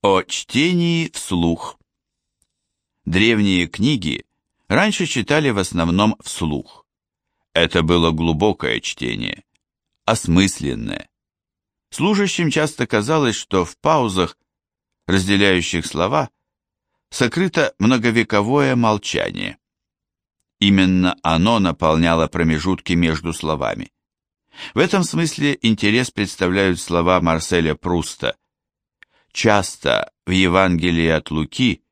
О чтении вслух. Древние книги раньше читали в основном вслух. Это было глубокое чтение, осмысленное. Служащим часто казалось, что в паузах, разделяющих слова, сокрыто многовековое молчание. Именно оно наполняло промежутки между словами. В этом смысле интерес представляют слова Марселя Пруста. Часто в Евангелии от Луки,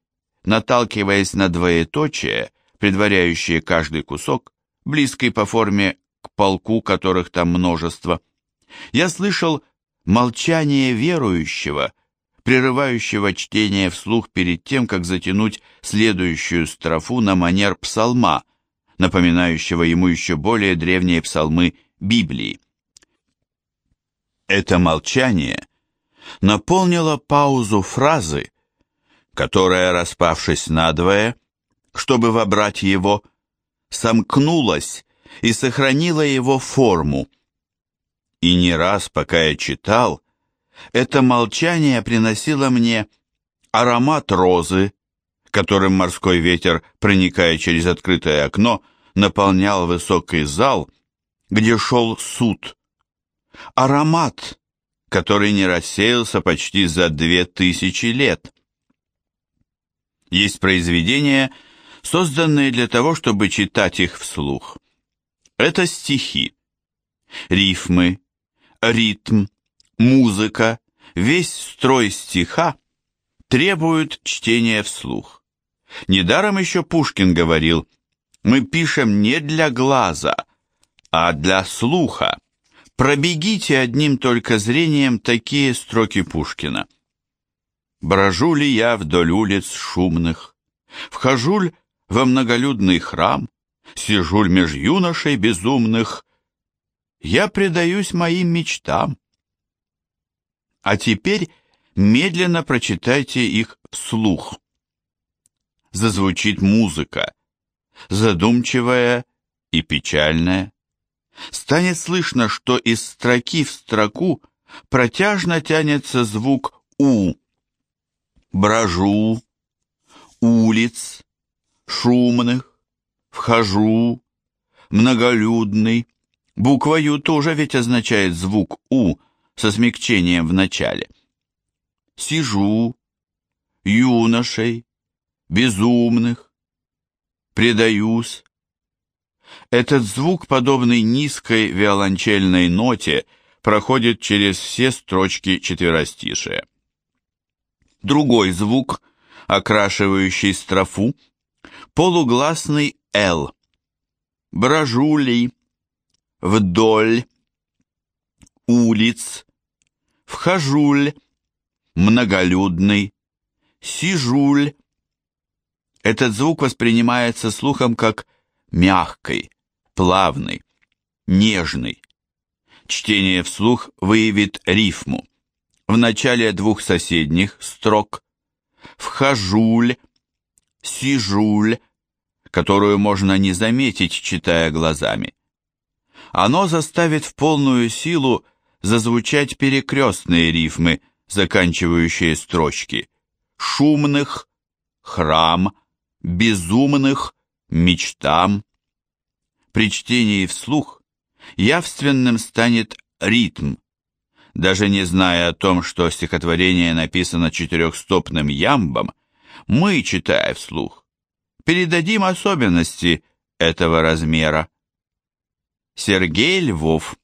наталкиваясь на двоеточие, предваряющее каждый кусок, близкий по форме к полку, которых там множество, я слышал молчание верующего, прерывающего чтение вслух перед тем, как затянуть следующую строфу на манер псалма, напоминающего ему еще более древние псалмы Библии. Это молчание наполнило паузу фразы, которая, распавшись надвое, чтобы вобрать его, сомкнулась и сохранила его форму. И не раз, пока я читал, это молчание приносило мне аромат розы, которым морской ветер, проникая через открытое окно, наполнял высокий зал, где шел суд. Аромат, который не рассеялся почти за две тысячи лет. Есть произведения, созданные для того, чтобы читать их вслух. Это стихи, рифмы, ритм, музыка, весь строй стиха требуют чтения вслух. Недаром еще Пушкин говорил, мы пишем не для глаза, а для слуха. Пробегите одним только зрением такие строки Пушкина. Брожу ли я вдоль улиц шумных, Вхожу ль во многолюдный храм, Сижу ль меж юношей безумных, Я предаюсь моим мечтам. А теперь медленно прочитайте их вслух. Зазвучит музыка, задумчивая и печальная. Станет слышно, что из строки в строку протяжно тянется звук «у». Брожу, улиц, шумных, вхожу, многолюдный. Буква «ю» тоже ведь означает звук «у», со смягчением в начале. Сижу, юношей, безумных, предаюсь. Этот звук, подобный низкой виолончельной ноте, проходит через все строчки четверостишия. Другой звук, окрашивающий строфу, полугласный «л». Брожули, вдоль, улиц, вхожуль, многолюдный, сижуль. Этот звук воспринимается слухом как мягкий, плавный, нежный. Чтение вслух выявит рифму. В начале двух соседних строк вхожуль, сижуль, которую можно не заметить, читая глазами. Оно заставит в полную силу зазвучать перекрестные рифмы, заканчивающие строчки. Шумных, храм, безумных, мечтам. При чтении вслух явственным станет ритм. Даже не зная о том, что стихотворение написано четырехстопным ямбом, мы, читая вслух, передадим особенности этого размера. Сергей Львов